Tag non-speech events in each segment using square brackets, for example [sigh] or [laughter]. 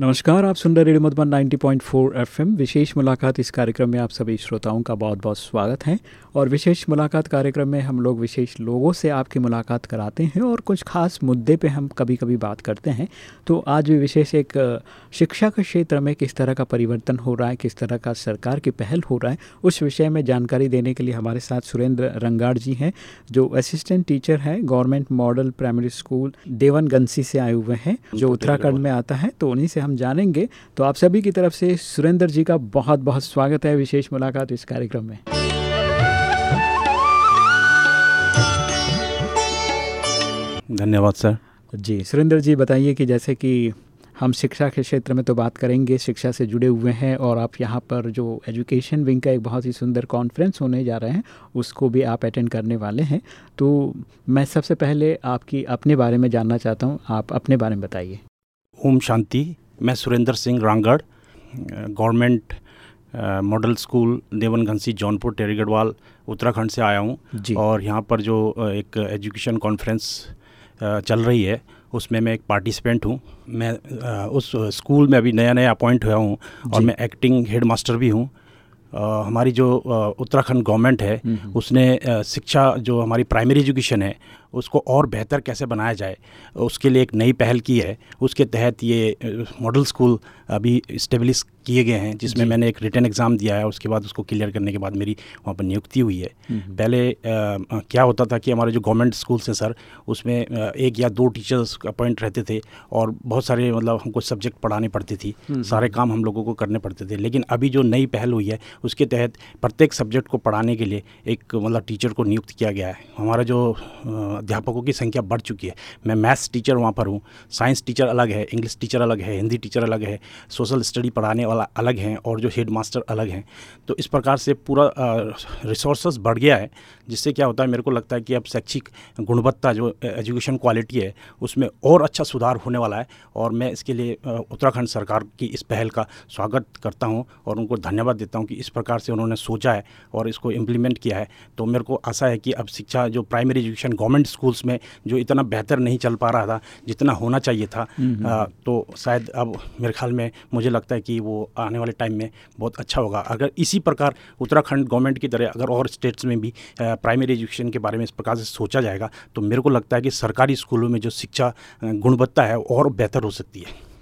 नमस्कार आप सुन रहे रेडियो मधुबन 90.4 एफएम। विशेष मुलाकात इस कार्यक्रम में आप सभी श्रोताओं का बहुत बहुत स्वागत है और विशेष मुलाकात कार्यक्रम में हम लोग विशेष लोगों से आपकी मुलाकात कराते हैं और कुछ खास मुद्दे पे हम कभी कभी बात करते हैं। तो आज भी विशेष एक शिक्षा के क्षेत्र में किस तरह का परिवर्तन हो रहा है किस तरह का सरकार की पहल हो रहा है उस विषय में जानकारी देने के लिए हमारे साथ सुरेंद्र रंगाड़ जी हैं जो असिस्टेंट टीचर हैं government model primary school Devanghansi से आए हुए हैं जो उत्तराखंड में आता है तो उन्हीं से हम जानेंगे। तो आप सभी की तरफ़ से सुरेंद्र जी का बहुत बहुत स्वागत है विशेष मुलाकात इस कार्यक्रम में। धन्यवाद सर। जी सुरेंद्र जी बताइए कि जैसे कि हम शिक्षा के क्षेत्र में तो बात करेंगे शिक्षा से जुड़े हुए हैं और आप यहाँ पर जो एजुकेशन विंग का एक बहुत ही सुंदर कॉन्फ्रेंस होने जा रहे हैं उसको भी आप अटेंड करने वाले हैं। तो मैं सबसे पहले आपकी अपने बारे में जानना चाहता हूँ आप अपने बारे में बताइए। ओम शांति। मैं Surendra Singh Rangad government model school Devan Ghansi Jaunpur Tehri Garhwal Uttarakhand से आया हूँ। और यहाँ पर जो एक एजुकेशन कॉन्फ्रेंस चल रही है उसमें मैं एक पार्टिसिपेंट हूँ। मैं उस स्कूल में अभी नया नया अपॉइंट हुआ हूँ और मैं एक्टिंग हेड मास्टर भी हूँ। हमारी जो उत्तराखंड गवर्नमेंट है हम्म, हम्म। उसने शिक्षा जो हमारी प्राइमरी एजुकेशन है उसको और बेहतर कैसे बनाया जाए उसके लिए एक नई पहल की है। उसके तहत ये मॉडल स्कूल अभी इस्टेब्लिश किए गए हैं जिसमें मैंने एक रिटर्न एग्ज़ाम दिया है उसके बाद उसको क्लियर करने के बाद मेरी वहाँ पर नियुक्ति हुई है। पहले आ, क्या होता था कि हमारे जो गवर्नमेंट स्कूल्स हैं सर उसमें एक या दो टीचर्स अपॉइंट रहते थे और बहुत सारे मतलब हमको सब्जेक्ट पढ़ाने पड़ती थी। सारे काम हम लोगों को करने पड़ते थे। लेकिन अभी जो नई पहल हुई है उसके तहत प्रत्येक सब्जेक्ट को पढ़ाने के लिए एक मतलब टीचर को नियुक्त किया गया है। हमारा जो अध्यापकों की संख्या बढ़ चुकी है। मैं मैथ्स टीचर वहाँ पर हूँ। साइंस टीचर अलग है, इंग्लिश टीचर अलग है, हिंदी टीचर अलग है, सोशल स्टडी पढ़ाने वाला अलग हैं और जो हेड मास्टर अलग हैं। तो इस प्रकार से पूरा रिसोर्स बढ़ गया है। जिससे क्या होता है मेरे को लगता है कि अब शैक्षिक गुणवत्ता जो एजुकेशन क्वालिटी है उसमें और अच्छा सुधार होने वाला है और मैं इसके लिए उत्तराखंड सरकार की इस पहल का स्वागत करता हूँ और उनको धन्यवाद देता हूँ कि इस प्रकार से उन्होंने सोचा है और इसको इम्प्लीमेंट किया है तो मेरे को आशा है कि अब शिक्षा जो प्राइमरी एजुकेशन गवर्नमेंट स्कूल्स में जो इतना बेहतर नहीं चल पा रहा था जितना होना चाहिए था हम्म, हम्म। आ, तो शायद अब मेरे ख्याल में मुझे लगता है कि वो आने वाले टाइम में बहुत अच्छा होगा अगर इसी प्रकार उत्तराखंड गवर्नमेंट की तरह अगर और स्टेट्स में भी प्राइमरी एजुकेशन के बारे में इस प्रकार से सोचा जाएगा तो मेरे को लगता है कि सरकारी स्कूलों में जो शिक्षा गुणवत्ता है और बेहतर हो सकती है।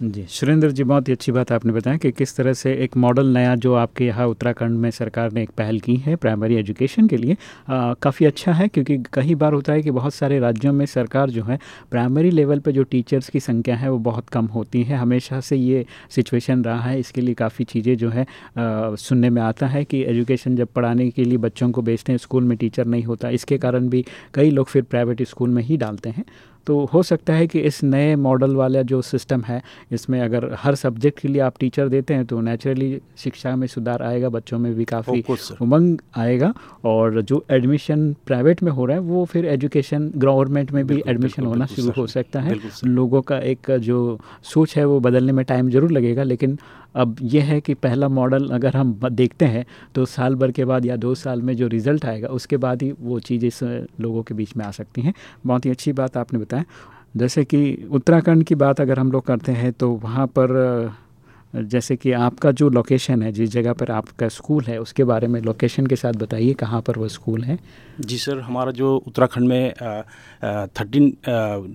जी। सुरेंद्र जी बहुत ही अच्छी बात आपने बताया कि किस तरह से एक मॉडल नया जो आपके यहाँ उत्तराखंड में सरकार ने एक पहल की है प्राइमरी एजुकेशन के लिए काफ़ी अच्छा है क्योंकि कई बार होता है कि बहुत सारे राज्यों में सरकार जो है प्राइमरी लेवल पे जो टीचर्स की संख्या है वो बहुत कम होती है। हमेशा से ये सिचुएशन रहा है इसके लिए काफ़ी चीज़ें जो है आ, सुनने में आता है कि एजुकेशन जब पढ़ाने के लिए बच्चों को बेचते हैं स्कूल में टीचर नहीं होता इसके कारण भी कई लोग फिर प्राइवेट स्कूल में ही डालते हैं। तो हो सकता है कि इस नए मॉडल वाला जो सिस्टम है इसमें अगर हर सब्जेक्ट के लिए आप टीचर देते हैं तो नेचुरली शिक्षा में सुधार आएगा बच्चों में भी काफ़ी उमंग आएगा और जो एडमिशन प्राइवेट में हो रहा है वो फिर एजुकेशन गवर्नमेंट में भी एडमिशन होना शुरू हो सकता है। लोगों का एक जो सोच है वो बदलने में टाइम ज़रूर लगेगा लेकिन अब यह है कि पहला मॉडल अगर हम देखते हैं तो साल भर के बाद या दो साल में जो रिज़ल्ट आएगा, उसके बाद ही वो चीज़ें लोगों के बीच में आ सकती हैं। बहुत ही अच्छी बात आपने बताया। जैसे कि उत्तराखंड की बात अगर हम लोग करते हैं तो वहाँ पर जैसे कि आपका जो लोकेशन है जिस जगह पर आपका स्कूल है उसके बारे में लोकेशन के साथ बताइए कहाँ पर वो स्कूल है? जी सर हमारा जो उत्तराखंड में थर्टीन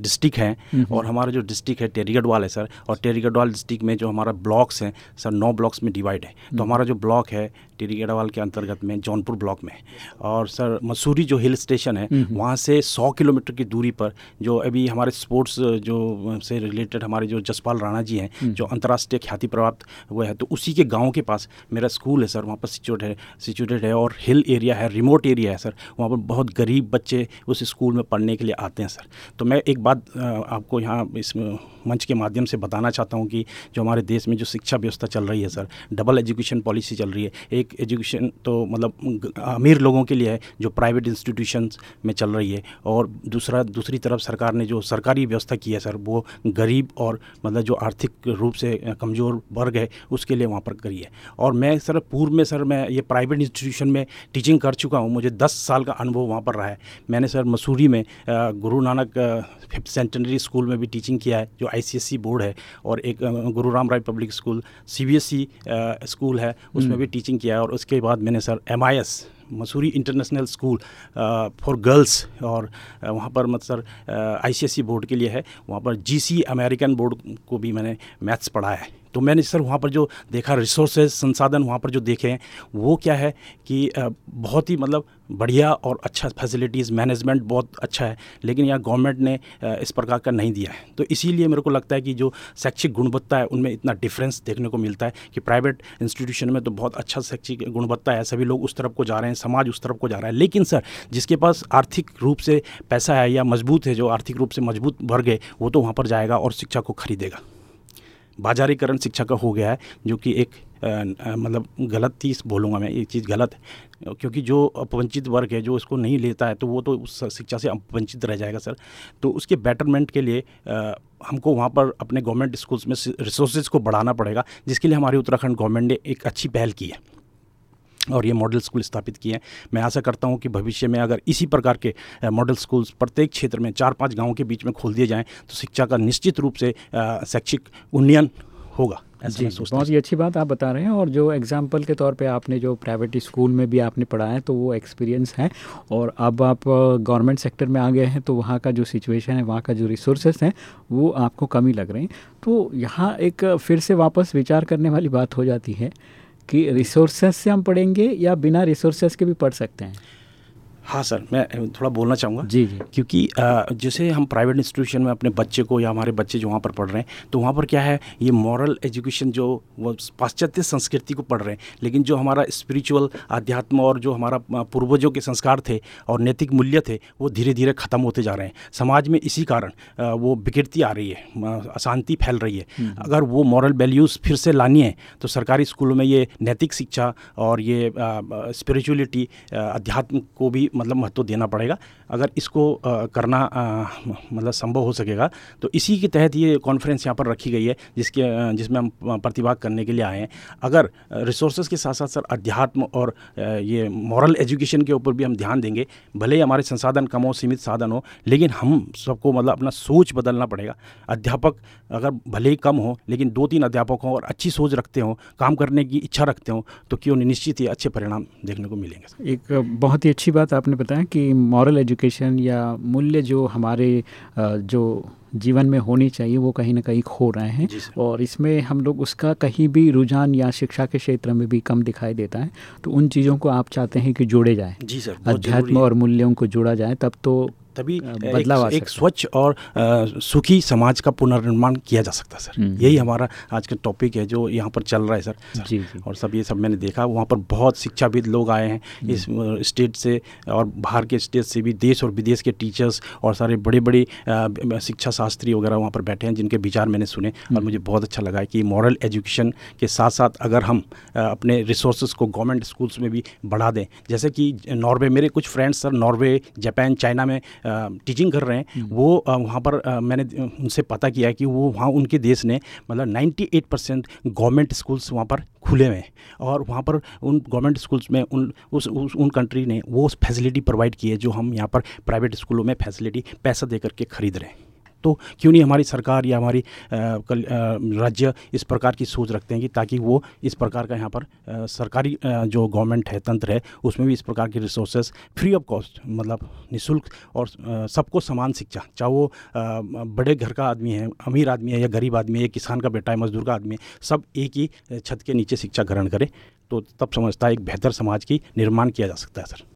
डिस्ट्रिक्ट हैं हम्म, हम्म। और हमारा जो डिस्ट्रिक्ट है टेरीगढ़वाल है सर और टेरीगढ़वाल डिस्ट्रिक्ट में जो हमारा ब्लॉक्स हैं सर नौ ब्लॉक्स में डिवाइड है। तो हम्म। हमारा जो ब्लॉक है टेरीगढ़वाल के अंतर्गत में जौनपुर ब्लॉक में। और सर मसूरी जो हिल स्टेशन है वहाँ से सौ किलोमीटर की दूरी पर जो अभी हमारे स्पोर्ट्स जो से रिलेटेड हमारे जो जसपाल राणा जी हैं जो अंतर्राष्ट्रीय ख्याति प्राप्त हुए हैं तो उसी के गाँव के पास मेरा स्कूल है, सर, वहाँ पर सिचुएट है, सिचुएटेड है और हिल एरिया है, रिमोट एरिया है, सर। वहाँ पर बहुत गरीब बच्चे उस स्कूल में पढ़ने के लिए आते हैं, सर। तो मैं एक बात आपको यहाँ इस मंच के माध्यम से बताना चाहता हूँ कि जो हमारे देश में जो शिक्षा व्यवस्था चल रही है, सर, डबल एजुकेशन पॉलिसी चल रही है, एक एजुकेशन तो मतलब अमीर लोगों के लिए है, जो प्राइवेट इंस्टीट्यूशन में चल रही है, और दूसरा, दूसरी तरफ़ सरकार ने जो सरकारी व्यवस्था की है, सर, वो गरीब और मतलब जो आर्थिक रूप से कमज़ोर वर्ग है उसके लिए वहाँ पर करी है। और मैं सर पूर्व में सर मैं ये प्राइवेट इंस्टीट्यूशन में टीचिंग कर चुका हूँ मुझे दस साल का अनुभव वहाँ पर रहा है। मैंने सर मसूरी में गुरु नानक फिफ्थ सेंटेनरी स्कूल में भी टीचिंग किया है जो आई बोर्ड है और एक Guru Ram Rai public school C school है उसमें हम्म। भी टीचिंग किया है और उसके बाद मैंने sir MIS Mussoorie international school for girls और वहाँ पर मतलब आईसीएसई बोर्ड के लिए है। वहाँ पर जीसी अमेरिकन बोर्ड को भी मैंने मैथ्स पढ़ा है। तो मैंने सर वहाँ पर जो देखा रिसोर्सेज संसाधन वहाँ पर जो देखे हैं, वो क्या है कि बहुत ही मतलब बढ़िया और अच्छा फैसिलिटीज़ मैनेजमेंट बहुत अच्छा है, लेकिन यहाँ गवर्नमेंट ने इस प्रकार का नहीं दिया है। तो इसीलिए मेरे को लगता है कि जो शैक्षिक गुणवत्ता है, उनमें इतना डिफरेंस देखने को मिलता है कि प्राइवेट इंस्टीट्यूशन में तो बहुत अच्छा शैक्षिक गुणवत्ता है, सभी लोग उस तरफ़ को जा रहे हैं, समाज उस तरफ़ को जा रहा है। लेकिन सर, जिसके पास आर्थिक रूप से पैसा है या मज़बूत है, जो आर्थिक रूप से मज़बूत वर्ग है, वो तो वहाँ पर जाएगा और शिक्षा को खरीदेगा। बाजारीकरण शिक्षा का हो गया है जो कि एक मतलब गलत चीज़ बोलूँगा मैं ये चीज़ गलत है। क्योंकि जो अपवंचित वर्ग है जो इसको नहीं लेता है तो वो तो उस शिक्षा से अपवंचित रह जाएगा सर। तो उसके बेटरमेंट के लिए आ, हमको वहाँ पर अपने गवर्नमेंट स्कूल्स में रिसोर्सेज को बढ़ाना पड़ेगा जिसके लिए हमारी उत्तराखंड गवर्नमेंट ने एक अच्छी पहल की है। और ये मॉडल स्कूल स्थापित किए हैं। मैं आशा करता हूँ कि भविष्य में अगर इसी प्रकार के मॉडल स्कूल्स प्रत्येक क्षेत्र में चार पाँच गाँव के बीच में खोल दिए जाएँ तो शिक्षा का निश्चित रूप से शैक्षिक उन्नयन होगा जी बहुत ही। अच्छी बात आप बता रहे हैं और जो एग्ज़ाम्पल के तौर पे आपने जो प्राइवेट स्कूल में भी आपने पढ़ा है तो वो एक्सपीरियंस है। और अब आप गवर्नमेंट सेक्टर में आ गए हैं तो वहाँ का जो सिचुएशन है वहाँ का जो रिसोर्सेस हैं वो आपको कमी लग रहे हैं। तो यहाँ एक फिर से वापस विचार करने वाली बात हो जाती है कि रिसोर्सेस से हम पढ़ेंगे या बिना रिसोर्सेस के भी पढ़ सकते हैं? हाँ सर मैं थोड़ा बोलना चाहूँगा। जी जी। क्योंकि जैसे हम प्राइवेट इंस्टीट्यूशन में अपने बच्चे को या हमारे बच्चे जो वहाँ पर पढ़ रहे हैं तो वहाँ पर क्या है ये मॉरल एजुकेशन जो वो पाश्चात्य संस्कृति को पढ़ रहे हैं लेकिन जो हमारा स्पिरिचुअल अध्यात्म और जो हमारा पूर्वजों के संस्कार थे और नैतिक मूल्य थे वो धीरे धीरे ख़त्म होते जा रहे हैं। समाज में इसी कारण वो बिगड़ती आ रही है अशांति फैल रही है। हम्म। अगर वो मॉरल वैल्यूज़ फिर से लानी है तो सरकारी स्कूलों में ये नैतिक शिक्षा और ये स्पिरिचुअलिटी अध्यात्म को भी मतलब महत्व देना पड़ेगा। अगर इसको करना मतलब संभव हो सकेगा तो इसी के तहत ये कॉन्फ्रेंस यहाँ पर रखी गई है, जिसके जिसमें हम प्रतिभाग करने के लिए आए हैं। अगर रिसोर्सेज के साथ साथ सर अध्यात्म और ये मॉरल एजुकेशन के ऊपर भी हम ध्यान देंगे, भले ही हमारे संसाधन कम हो, सीमित साधन हो, लेकिन हम सबको मतलब अपना सोच बदलना पड़ेगा। अध्यापक अगर भले ही कम हो, लेकिन दो तीन अध्यापक हों और अच्छी सोच रखते हों, काम करने की इच्छा रखते हों तो क्यों निश्चित ही अच्छे परिणाम देखने को मिलेंगे एक बहुत ही अच्छी बात आपने बताया कि मॉरल एजुकेशन या मूल्य जो हमारे जो जीवन में होनी चाहिए वो कहीं ना कहीं खो रहे हैं। और इसमें हम लोग उसका कहीं भी रुझान या शिक्षा के क्षेत्र में भी कम दिखाई देता है। तो उन चीज़ों को आप चाहते हैं कि जोड़े जाए। जी सर अध्यात्म और मूल्यों को जोड़ा जाए तब तो तभी बदलाव एक, एक स्वच्छ और सुखी समाज का पुनर्निर्माण किया जा सकता है सर हम्म। यही हमारा आज का टॉपिक है जो यहाँ पर चल रहा है सर जी, जी और सब ये सब मैंने देखा वहाँ पर बहुत शिक्षाविद लोग आए हैं हम्म। इस स्टेट से और बाहर के स्टेट से भी देश और विदेश के टीचर्स और सारे बड़े बड़े शिक्षा शास्त्री वगैरह वहाँ पर बैठे हैं जिनके विचार मैंने सुने और हम्म। मुझे बहुत अच्छा लगा कि मॉरल एजुकेशन के साथ साथ अगर हम अपने रिसोर्स को गवर्नमेंट स्कूल्स में भी बढ़ा दें जैसे कि नॉर्वे मेरे कुछ friends sir Norway Japan China में टीचिंग कर रहे हैं हम्म। वो वहाँ पर मैंने उनसे पता किया कि वो वहाँ उनके देश ने मतलब 98 परसेंट गवर्नमेंट स्कूल्स वहाँ पर खुले हुए हैं और वहाँ पर उन गवर्नमेंट स्कूल्स में उन उस, उस उन कंट्री ने वो फैसिलिटी प्रोवाइड की है जो हम यहाँ पर प्राइवेट स्कूलों में फैसिलिटी पैसा दे करके खरीद रहे हैं तो क्यों नहीं हमारी सरकार या हमारी राज्य इस प्रकार की सोच रखते हैं कि ताकि वो इस प्रकार का यहाँ पर सरकारी जो गवर्नमेंट है, तंत्र है, उसमें भी इस प्रकार की रिसोर्सेज फ्री ऑफ़ कॉस्ट मतलब निःशुल्क और सबको समान शिक्षा, चाहे वो बड़े घर का आदमी है, अमीर आदमी है या गरीब आदमी है, या किसान का बेटा है, मजदूर का आदमी है, सब एक ही छत के नीचे शिक्षा ग्रहण करे तो तब समझता है एक बेहतर समाज की निर्माण किया जा सकता है, सर।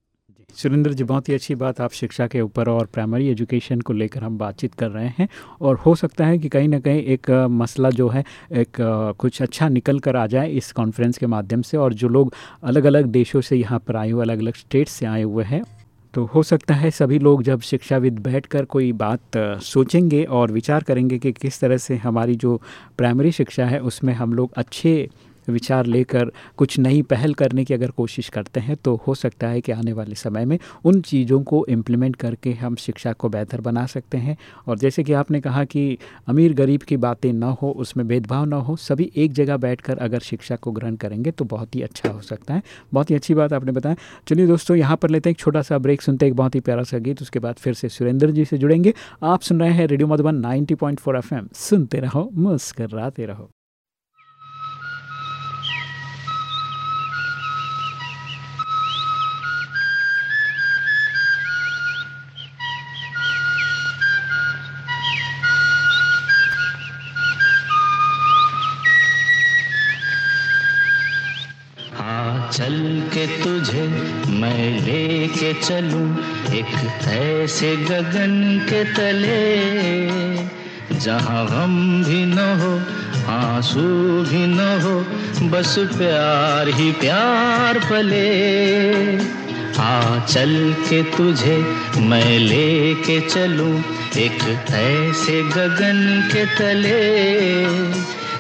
सुरेंद्र जी, बहुत ही अच्छी बात आप शिक्षा के ऊपर और प्राइमरी एजुकेशन को लेकर हम बातचीत कर रहे हैं और हो सकता है कि कहीं ना कहीं एक मसला जो है, एक कुछ अच्छा निकल कर आ जाए इस कॉन्फ्रेंस के माध्यम से और जो लोग अलग अलग देशों से यहाँ पर आए हुए अलग अलग स्टेट से आए हुए हैं तो हो सकता है सभी लोग जब शिक्षाविद बैठकर कोई बात सोचेंगे और विचार करेंगे कि किस तरह से हमारी जो प्राइमरी शिक्षा है उसमें हम लोग अच्छे विचार लेकर कुछ नई पहल करने की अगर कोशिश करते हैं तो हो सकता है कि आने वाले समय में उन चीज़ों को इम्प्लीमेंट करके हम शिक्षा को बेहतर बना सकते हैं। और जैसे कि आपने कहा कि अमीर गरीब की बातें ना हो, उसमें भेदभाव ना हो, सभी एक जगह बैठकर अगर शिक्षा को ग्रहण करेंगे तो बहुत ही अच्छा हो सकता है। बहुत ही अच्छी बात आपने बताया। चलिए दोस्तों, यहाँ पर लेते हैं एक छोटा सा ब्रेक, सुनते हैं एक बहुत ही प्यारा सा गीत, उसके बाद फिर से सुरेंद्र जी से जुड़ेंगे। आप सुन रहे हैं रेडियो मधुबन 90.4 एफएम। सुनते रहो, मुस्कराते रहो। चल के तुझे मैं लेके चलूँ एक ऐसे गगन के तले। जहाँ गम भी न हो, आँसू भी न हो, बस प्यार ही प्यार पले। आ चल के तुझे मैं लेके चलूँ एक ऐसे गगन के तले।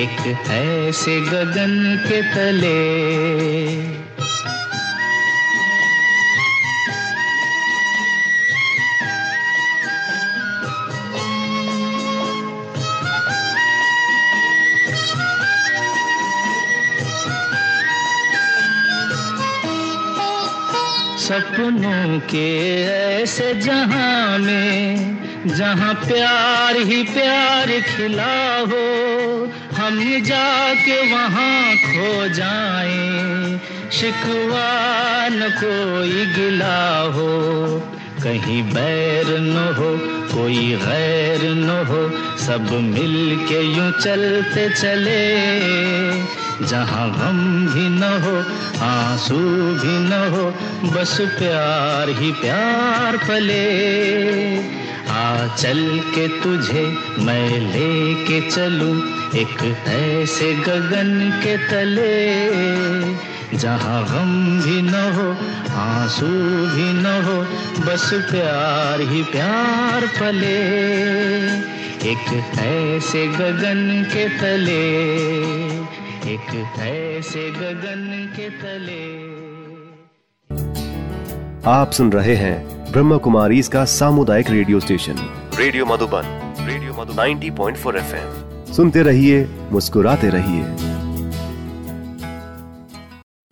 एक ऐसे गगन के तले। सपनों के ऐसे जहाँ में, जहाँ प्यार ही प्यार खिला हो हम जाके वहाँ खो जाए। शिकवा न कोई गिला हो, कहीं बैर न हो, कोई गैर न हो, सब मिल के यूँ चलते चले। जहाँ गम भी न हो, आँसू भी न हो, बस प्यार ही प्यार पले। आ चल के तुझे मैं लेके चलूँ एक ऐसे गगन के तले। जहाँ गम भी न हो, आँसू भी न हो, बस प्यार ही प्यार पले। एक ऐसे गगन के तले, एक ऐसे गगन के तले। आप सुन रहे हैं ब्रह्म कुमारी इसका सामुदायिक radio station. Radio Madhuban radio Madhu 90.4 FM. सुनते रहिए मुस्कुराते रहिए।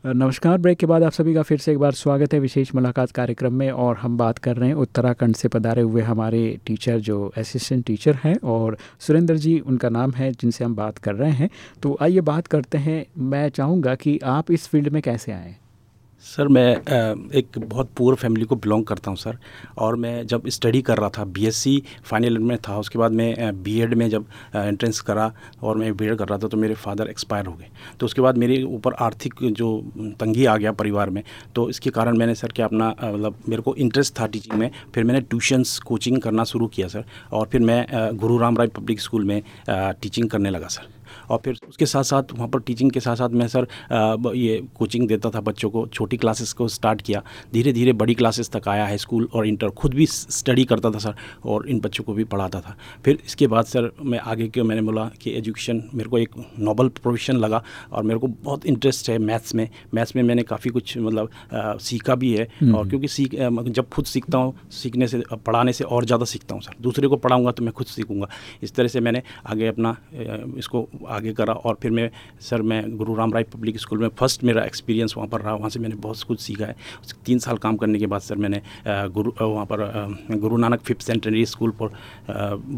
नमस्कार ब्रेक के बाद आप सभी का फिर से एक बार स्वागत है विशेष मुलाकात कार्यक्रम में और हम बात कर रहे हैं उत्तराखंड से पधारे हुए हमारे टीचर जो असिस्टेंट टीचर हैं और सुरेंद्र जी उनका नाम है जिनसे हम बात कर रहे हैं। तो आइए बात करते हैं। मैं चाहूँगा कि आप इस फ़ील्ड में कैसे आए? सर, मैं एक बहुत पुअर फैमिली को बिलोंग करता हूँ, सर। और मैं जब स्टडी कर रहा था बीएससी फाइनल ईयर में था, उसके बाद मैं बीएड में जब एंट्रेंस करा और मैं बीएड कर रहा था तो मेरे फादर एक्सपायर हो गए। तो उसके बाद मेरे ऊपर आर्थिक जो तंगी आ गया परिवार में तो इसके कारण मैंने, सर, क्या अपना मतलब मेरे को इंटरेस्ट था टीचिंग में, फिर मैंने ट्यूशन्स कोचिंग करना शुरू किया, सर। और फिर मैं गुरु राम राय पब्लिक स्कूल में टीचिंग करने लगा, सर। और फिर उसके साथ साथ वहाँ पर टीचिंग के साथ साथ मैं सर ये कोचिंग देता था बच्चों को छोटी क्लासेस को स्टार्ट किया। धीरे धीरे बड़ी क्लासेस तक आया हाई स्कूल और इंटर खुद भी स्टडी करता था सर और इन बच्चों को भी पढ़ाता था। फिर इसके बाद सर मैं आगे के मैंने बोला कि एजुकेशन मेरे को एक नॉबल प्रोफेशन लगा और मेरे को बहुत इंटरेस्ट है मैथ्स में। मैथ्स में मैंने काफ़ी कुछ मतलब सीखा भी है हम्म। और क्योंकि सीख जब खुद सीखता हूँ सीखने से पढ़ाने से और ज़्यादा सीखता हूँ सर। दूसरे को पढ़ाऊँगा तो मैं खुद सीखूँगा। इस तरह से मैंने आगे अपना इसको आगे करा और फिर मैं सर मैं गुरु राम राय पब्लिक स्कूल में फ़र्स्ट मेरा एक्सपीरियंस वहाँ पर रहा। वहाँ से मैंने बहुत कुछ सीखा है। तीन साल काम करने के बाद सर मैंने गुरु वहाँ पर Guru Nanak fifth centenary school for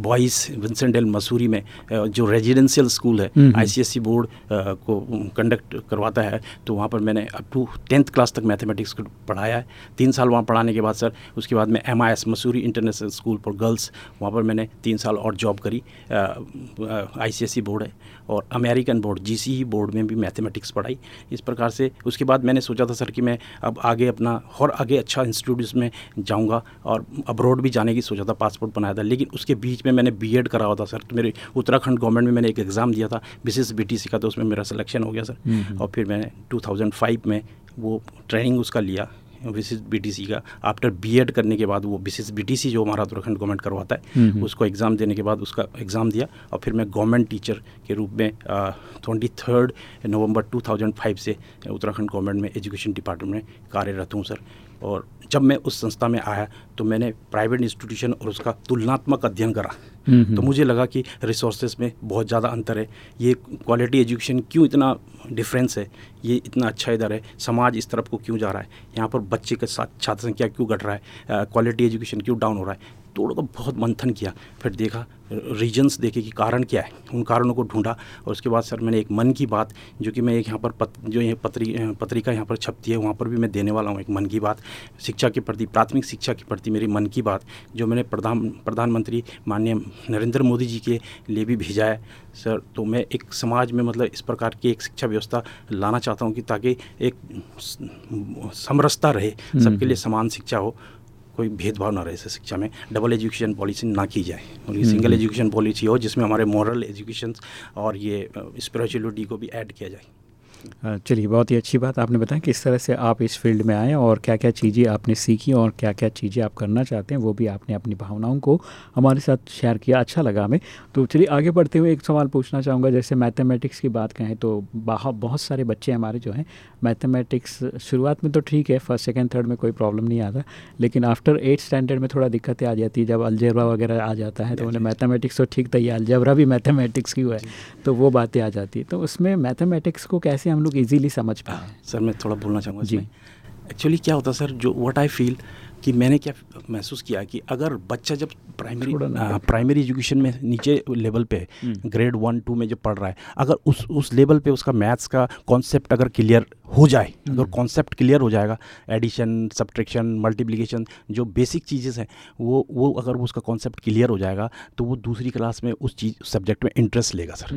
boys Vincent Hill Mussoorie में जो रेजिडेंशियल स्कूल है आई बोर्ड को कंडक्ट करवाता है। तो वहाँ पर मैंने अप टू टेंथ क्लास तक मैथमेटिक्स को पढ़ाया है। तीन साल वहाँ पढ़ाने के बाद सर उसके बाद मैं MIS Mussoorie international school for girls वहाँ पर मैंने तीन साल और जॉब करी। आई बोर्ड है। और अमेरिकन बोर्ड जी बोर्ड में भी मैथमेटिक्स पढ़ाई। इस प्रकार से उसके बाद मैंने सोचा था सर कि मैं अब आगे अपना और आगे अच्छा इंस्टीट्यूट में जाऊँगा और अब्रॉड भी जाने की सोचा था पासपोर्ट बनाया था। लेकिन उसके बीच में मैंने बी करा हुआ था सर। तो मेरे उत्तराखंड गवर्नमेंट में मैंने एक एग्ज़ाम दिया था विशेष बी टी का तो उसमें मेरा सिलेक्शन हो गया सर। हम्म, हम्म। और फिर मैंने टू में वो ट्रेनिंग उसका लिया। विशेष बीटीसी का आफ्टर बीएड करने के बाद वो विशेष बीटीसी जो हमारा उत्तराखंड गवर्नमेंट करवाता है हम्म, हम्म। उसको एग्ज़ाम देने के बाद उसका एग्ज़ाम दिया और फिर मैं गवर्नमेंट टीचर के रूप में ट्वेंटी थर्ड नवंबर टू से उत्तराखंड गवर्नमेंट में एजुकेशन डिपार्टमेंट में कार्यरत हूँ सर और जब मैं उस संस्था में आया तो मैंने प्राइवेट इंस्टीट्यूशन और उसका तुलनात्मक अध्ययन करा। तो मुझे लगा कि रिसोर्सेज में बहुत ज़्यादा अंतर है। ये क्वालिटी एजुकेशन क्यों इतना डिफरेंस है? ये इतना अच्छा इधर है। समाज इस तरफ़ को क्यों जा रहा है? यहाँ पर बच्चे के साथ छात्र संख्या क्यों घट रहा है? क्वालिटी एजुकेशन क्यों डाउन हो रहा है? थोड़ा तो बहुत मंथन किया। फिर देखा रीजन्स देखे कि कारण क्या है। उन कारणों को ढूंढा और उसके बाद सर मैंने एक मन की बात जो कि मैं एक यहाँ पर पत, जो ये पत्री पत्रिका यहाँ पर छपती है वहाँ पर भी मैं देने वाला हूँ एक मन की बात। शिक्षा के प्रति प्राथमिक शिक्षा के प्रति मेरी मन की बात जो मैंने प्रधान प्रधानमंत्री माननीय नरेंद्र मोदी जी के लिए भी भेजा है। सर तो मैं एक समाज में मतलब इस प्रकार की एक शिक्षा व्यवस्था लाना चाहता हूँ कि ताकि एक समरसता रहे हम्म, सबके लिए हम्म। समान शिक्षा हो। कोई भेदभाव ना रहे शिक्षा में। डबल एजुकेशन पॉलिसी ना की जाए। उनकी ये सिंगल एजुकेशन पॉलिसी हो जिसमें हमारे मॉरल एजुकेशन और ये स्पिरिचुअलिटी को भी ऐड किया जाए। चलिए बहुत ही अच्छी बात आपने बताया किस तरह से आप इस फ़ील्ड में आए और क्या क्या चीज़ें आपने सीखी और क्या क्या चीज़ें आप करना चाहते हैं वो भी आपने अपनी भावनाओं को हमारे साथ शेयर किया। अच्छा लगा हमें। तो चलिए आगे बढ़ते हुए एक सवाल पूछना चाहूँगा। जैसे मैथमेटिक्स की बात कहें तो बहुत सारे बच्चे हमारे जो हैं मैथमेटिक्स शुरुआत में तो ठीक है फ़र्स्ट सेकेंड थर्ड में कोई प्रॉब्लम नहीं आता लेकिन आफ्टर एट स्टैंडर्ड में थोड़ा दिक्कतें आ जाती है जब अलजेबरा वगैरह आ जाता है तो उन्हें मैथमेटिक्स तो ठीक था ये अलजेबरा भी मैथमेटिक्स की हुआ है तो वो बातें आ जाती है। तो उसमें मैथमेटिक्स को कैसे हम लोग ईजीली समझ पाए। सर मैं थोड़ा बोलना चाहूँगा जी। एक्चुअली क्या होता सर जो व्हाट आई फील कि मैंने क्या महसूस किया कि अगर बच्चा जब प्राइमरी प्राइमरी एजुकेशन में नीचे लेवल पे ग्रेड वन टू में जब पढ़ रहा है अगर उस उस लेवल पे उसका मैथ्स का कॉन्सेप्ट अगर क्लियर हो जाए हम्म। अगर कॉन्सेप्ट क्लियर हो जाएगा एडिशन सब्ट्रैक्शन मल्टीप्लिकेशन जो बेसिक चीज़ें हैं वो वो अगर उसका कॉन्सेप्ट क्लियर हो जाएगा तो वो दूसरी क्लास में उस चीज़ सब्जेक्ट में इंटरेस्ट लेगा सर।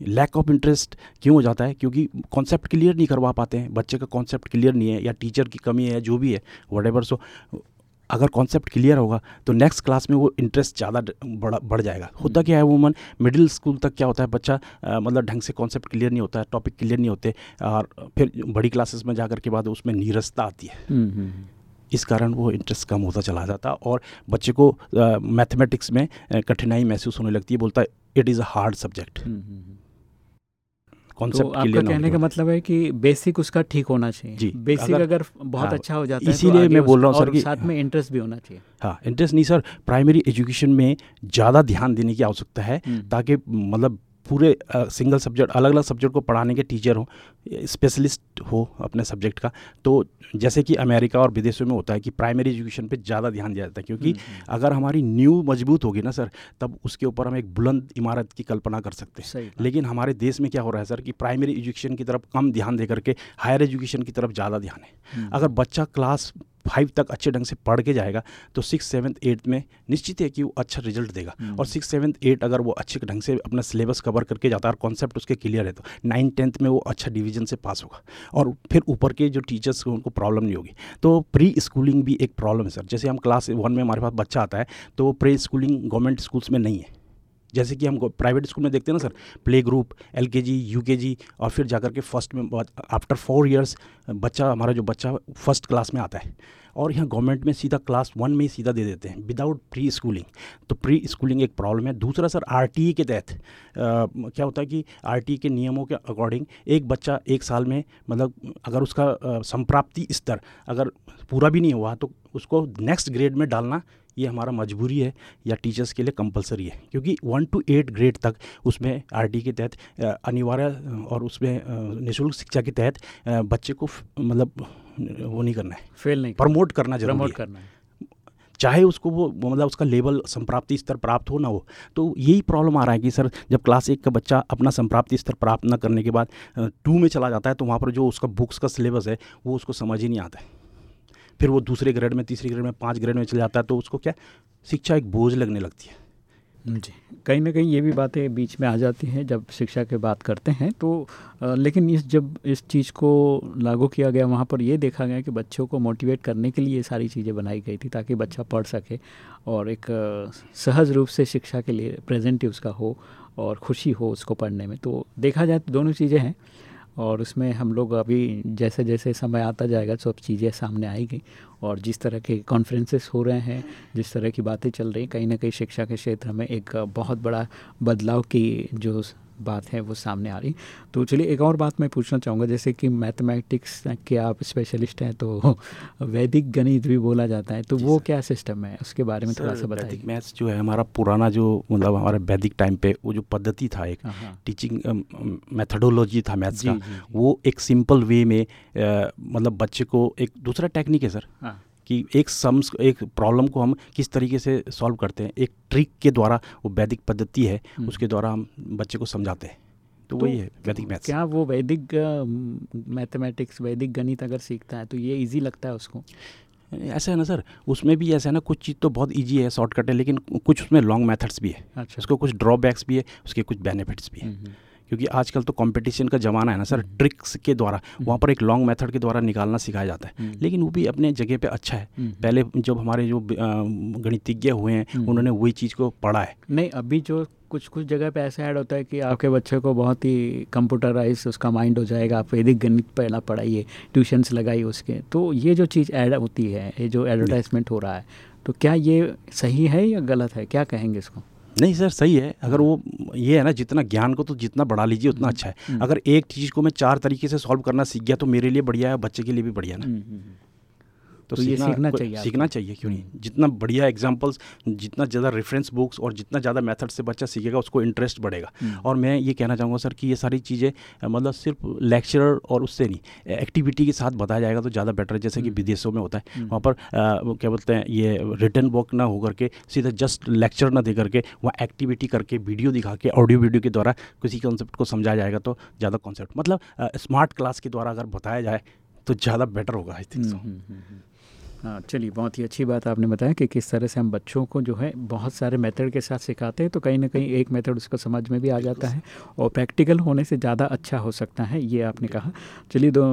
लैक ऑफ़ इंटरेस्ट क्यों हो जाता है? क्योंकि कॉन्सेप्ट क्लियर नहीं करवा पाते हैं। बच्चे का कॉन्सेप्ट क्लियर नहीं है या टीचर की कमी है जो भी है वट एवर सो अगर कॉन्सेप्ट क्लियर होगा तो नेक्स्ट क्लास में वो इंटरेस्ट ज़्यादा बढ़ बढ़ जाएगा। होता क्या है वूमन मिडिल स्कूल तक क्या होता है बच्चा आ, मतलब ढंग से कॉन्सेप्ट क्लियर नहीं होता है टॉपिक क्लियर नहीं होते और फिर बड़ी क्लासेस में जाकर के बाद उसमें नीरसता आती है। हम्म, हम्म, हम्म। इस कारण वो इंटरेस्ट कम होता चला जाता और बच्चे को मैथमेटिक्स में कठिनाई महसूस होने लगती है बोलता है it is a hard subject concept तो आपका कहने का मतलब है कि बेसिक उसका ठीक होना चाहिए। जी बेसिक अगर, अगर बहुत हाँ, अच्छा हो जाता है तो इसीलिए तो मैं बोल रहा हूँ सर कि साथ में इंटरेस्ट भी होना चाहिए। हाँ इंटरेस्ट नहीं सर प्राइमरी एजुकेशन में ज़्यादा ध्यान देने की आवश्यकता है हम्म। ताकि मतलब पूरे सिंगल सब्जेक्ट अलग अलग सब्जेक्ट को पढ़ाने के टीचर हो स्पेशलिस्ट हो अपने सब्जेक्ट का तो जैसे कि अमेरिका और विदेशों में होता है कि प्राइमरी एजुकेशन पे ज़्यादा ध्यान दिया जाता है क्योंकि हम्म, हम्म। अगर हमारी न्यू मज़बूत होगी ना सर तब उसके ऊपर हम एक बुलंद इमारत की कल्पना कर सकते हैं लेकिन हमारे देश में क्या हो रहा है सर कि प्राइमरी एजुकेशन की तरफ़ कम ध्यान दे करके हायर एजुकेशन की तरफ़ ज़्यादा ध्यान है हम्म। अगर बच्चा क्लास फाइव तक अच्छे ढंग से पढ़ के जाएगा तो सिक्स सेवन्थ एट्थ में निश्चित है कि वो अच्छा रिज़ल्ट देगा। हम्म। और सिक्स सेवन्थ एट अगर वो अच्छे ढंग से अपना सिलेबस कवर करके जाता है और कॉन्सेप्ट उसके क्लियर है तो नाइन टेंथ में वो अच्छा डिवीज़न से पास होगा। और फिर ऊपर के जो टीचर्स उनको प्रॉब्लम नहीं होगी। तो प्री स्कूलिंग भी एक प्रॉब्लम है सर जैसे हम क्लास वन में हमारे पास बच्चा आता है तो वो प्री स्कूलिंग गवर्नमेंट स्कूल्स में नहीं है। जैसे कि हम प्राइवेट स्कूल में देखते हैं ना सर प्ले ग्रुप एल के जी यू के जी और फिर जाकर के फ़र्स्ट में आफ्टर फोर ईयर्स बच्चा, हमारा जो बच्चा फ़र्स्ट क्लास में आता है, और यहाँ गवर्नमेंट में सीधा क्लास वन में ही सीधा दे देते हैं विदाउट प्री स्कूलिंग तो प्री स्कूलिंग एक प्रॉब्लम है। दूसरा सर आरटीई के तहत क्या होता है कि आर के नियमों के अकॉर्डिंग एक बच्चा एक साल में मतलब अगर उसका संप्राप्ति स्तर अगर पूरा भी नहीं हुआ तो उसको नेक्स्ट ग्रेड में डालना ये हमारा मजबूरी है या टीचर्स के लिए कंपलसरी है। क्योंकि वन टू एट ग्रेड तक उसमें आर के तहत अनिवार्य और उसमें निःशुल्क शिक्षा के तहत बच्चे को मतलब वो नहीं करना है। फेल नहीं प्रमोट करना ज़रूरी प्रमोट करना है। चाहे उसको वो मतलब उसका लेवल संप्राप्ति स्तर प्राप्त हो ना हो तो यही प्रॉब्लम आ रहा है कि सर जब क्लास एक का बच्चा अपना संप्राप्ति स्तर प्राप्त ना करने के बाद टू में चला जाता है तो वहाँ पर जो उसका बुक्स का सिलेबस है वो उसको समझ ही नहीं आता है। फिर वो दूसरे ग्रेड में तीसरे ग्रेड में पाँच ग्रेड में चले जाता है तो उसको क्या शिक्षा एक बोझ लगने लगती है। जी। कहीं ना कहीं ये भी बातें बीच में आ जाती हैं जब शिक्षा की बात करते हैं तो आ, लेकिन इस जब इस चीज़ को लागू किया गया वहाँ पर ये देखा गया कि बच्चों को मोटिवेट करने के लिए सारी चीज़ें बनाई गई थी ताकि बच्चा पढ़ सके और एक सहज रूप से शिक्षा के लिए प्रेजेंट उसका हो और खुशी हो उसको पढ़ने में। तो देखा जाए तो दोनों चीज़ें हैं। और उसमें हम लोग अभी जैसे जैसे समय आता जाएगा सब चीज़ें सामने आएगी। और जिस तरह के कॉन्फ्रेंसेस हो रहे हैं, जिस तरह की बातें चल रही कहीं ना कहीं शिक्षा के क्षेत्र में एक बहुत बड़ा बदलाव की जो बात है वो सामने आ रही। तो चलिए एक और बात मैं पूछना चाहूँगा जैसे कि मैथमेटिक्स के आप स्पेशलिस्ट हैं तो [laughs] वैदिक गणित भी बोला जाता है तो वो क्या सिस्टम है? उसके बारे में थोड़ा सा बताइए। मैथ्स जो है हमारा पुराना जो मतलब हमारे वैदिक टाइम पे वो जो पद्धति था एक टीचिंग मैथडोलॉजी हाँ। था मैथ्स का वो एक सिंपल वे में मतलब बच्चे को एक दूसरा टेक्निक है सर। हाँ। कि एक सम्स एक प्रॉब्लम को हम किस तरीके से सॉल्व करते हैं एक ट्रिक के द्वारा वो वैदिक पद्धति है हम्म। उसके द्वारा हम बच्चे को समझाते हैं। तो, तो वही है वैदिक मैथ्स क्या वो वैदिक मैथमेटिक्स वैदिक गणित अगर सीखता है तो ये इजी लगता है उसको? ऐसा है ना सर उसमें भी ऐसा है ना कुछ चीज़ तो बहुत इजी है शॉर्टकट है लेकिन कुछ उसमें लॉन्ग मेथड्स भी है। अच्छा। उसको कुछ ड्रॉबैक्स भी है उसके कुछ बेनिफिट्स भी है। हम्म, हम्म। क्योंकि आजकल तो कंपटीशन का ज़माना है ना सर ट्रिक्स हम्म। के द्वारा हम्म। वहाँ पर एक लॉन्ग मेथड के द्वारा निकालना सिखाया जाता है। हम्म। लेकिन वो भी अपने जगह पे अच्छा है। पहले जब हमारे जो गणितज्ञ हुए हैं उन्होंने वही चीज़ को पढ़ा है। नहीं अभी जो कुछ कुछ जगह पे ऐसा ऐड होता है कि आपके बच्चे को बहुत ही कंप्यूटराइज उसका माइंड हो जाएगा आप वैदिक गणित पहला पढ़ाइए ट्यूशन्स लगाइए उसके। तो ये जो चीज़ ऐड होती है ये जो एडवर्टाइजमेंट हो रहा है तो क्या ये सही है या गलत है? क्या कहेंगे इसको? नहीं सर सही है। अगर वो ये है ना जितना ज्ञान को तो जितना बढ़ा लीजिए उतना हम्म, अच्छा है। हम्म। अगर एक चीज़ को मैं चार तरीके से सॉल्व करना सीख गया तो मेरे लिए बढ़िया है बच्चे के लिए भी बढ़िया ना। हम्म, तो, तो ये सीखना चाहिए सीखना चाहिए क्यों नहीं? हम्म। जितना बढ़िया एग्जाम्पल्स जितना ज़्यादा रेफरेंस बुक्स और जितना ज़्यादा मेथड से बच्चा सीखेगा उसको इंटरेस्ट बढ़ेगा। हम्म। और मैं ये कहना चाहूँगा सर कि ये सारी चीज़ें मतलब सिर्फ़ लेक्चरर और उससे नहीं एक्टिविटी के साथ बताया जाएगा तो ज़्यादा बेटर है जैसे कि हम्म। विदेशों में होता है। वहाँ पर क्या बोलते हैं ये रिटर्न बुक ना हो करके सीधा जस्ट लेक्चर ना दे करके वहाँ एक्टिविटी करके वीडियो दिखा के ऑडियो वीडियो के द्वारा किसी कॉन्सेप्ट को समझाया जाएगा तो ज़्यादा कॉन्सेप्ट मतलब स्मार्ट क्लास के द्वारा अगर बताया जाए तो ज़्यादा बेटर होगा आई थिंक सो चलिए बहुत ही अच्छी बात आपने बताया कि किस तरह से हम बच्चों को जो है बहुत सारे मेथड के साथ सिखाते हैं तो कहीं ना कहीं एक मेथड उसको समझ में भी आ जाता है और प्रैक्टिकल होने से ज़्यादा अच्छा हो सकता है ये आपने कहा। चलिए दो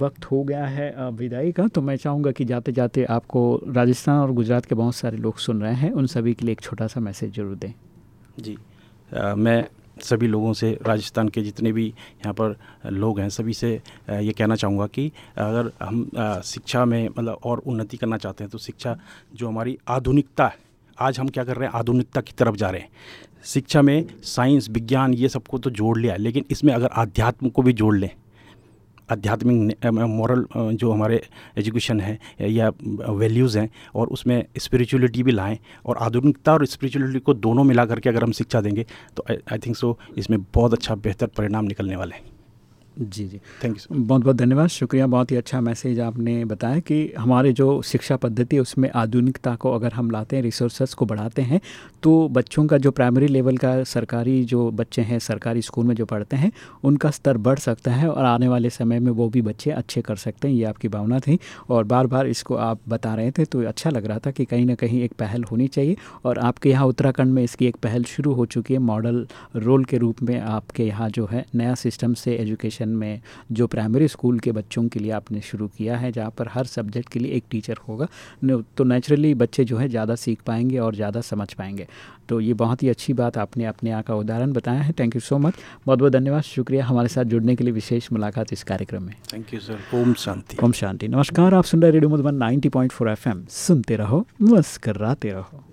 वक्त हो गया है विदाई का तो मैं चाहूँगा कि जाते जाते आपको राजस्थान और गुजरात के बहुत सारे लोग सुन रहे हैं उन सभी के लिए एक छोटा सा मैसेज ज़रूर दें। जी आ, मैं सभी लोगों से, राजस्थान के जितने भी यहाँ पर लोग हैं, सभी से ये कहना चाहूँगा कि अगर हम शिक्षा में मतलब और उन्नति करना चाहते हैं तो शिक्षा जो हमारी आधुनिकता है, आज हम क्या कर रहे हैं, आधुनिकता की तरफ़ जा रहे हैं। शिक्षा में साइंस, विज्ञान ये सबको तो जोड़ लिया लेकिन इसमें अगर आध्यात्म को भी जोड़ लें आध्यात्मिक मॉरल जो हमारे एजुकेशन है, या वैल्यूज़ हैं, और उसमें स्पिरिचुअलिटी भी लाएँ, और आधुनिकता और स्पिरिचुअलिटी को दोनों मिला करके अगर हम शिक्षा देंगे तो आई थिंक सो इसमें बहुत अच्छा बेहतर परिणाम निकलने वाले हैं। जी जी। थैंक यू बहुत बहुत धन्यवाद। शुक्रिया बहुत ही अच्छा मैसेज आपने बताया कि हमारे जो शिक्षा पद्धति है उसमें आधुनिकता को अगर हम लाते हैं रिसोर्सेस को बढ़ाते हैं तो बच्चों का जो प्राइमरी लेवल का सरकारी जो बच्चे हैं सरकारी स्कूल में जो पढ़ते हैं उनका स्तर बढ़ सकता है और आने वाले समय में वो भी बच्चे अच्छे कर सकते हैं ये आपकी भावना थी। और बार बार इसको आप बता रहे थे तो अच्छा लग रहा था कि कहीं ना कहीं एक पहल होनी चाहिए। और आपके यहाँ उत्तराखंड में इसकी एक पहल शुरू हो चुकी है मॉडल रोल के रूप में आपके यहाँ जो है नया सिस्टम से एजुकेशन सेक्शन में जो प्राइमरी स्कूल के बच्चों के लिए आपने शुरू किया है जहाँ पर हर सब्जेक्ट के लिए एक टीचर होगा तो नेचुरली बच्चे जो है ज़्यादा सीख पाएँगे और ज़्यादा समझ पाएँगे। तो ये बहुत ही अच्छी बात आपने अपने यहाँ का उदाहरण बताया है। थैंक यू सो मच बहुत बहुत धन्यवाद। शुक्रिया हमारे साथ जुड़ने के लिए विशेष मुलाकात इस कार्यक्रम में। Thank you sir Om Shanti. Om Shanti. नमस्कार। आप सुन रहे रेडियो मधुबन 90.4 एफएम। सुनते रहो मुस्कराते रहो।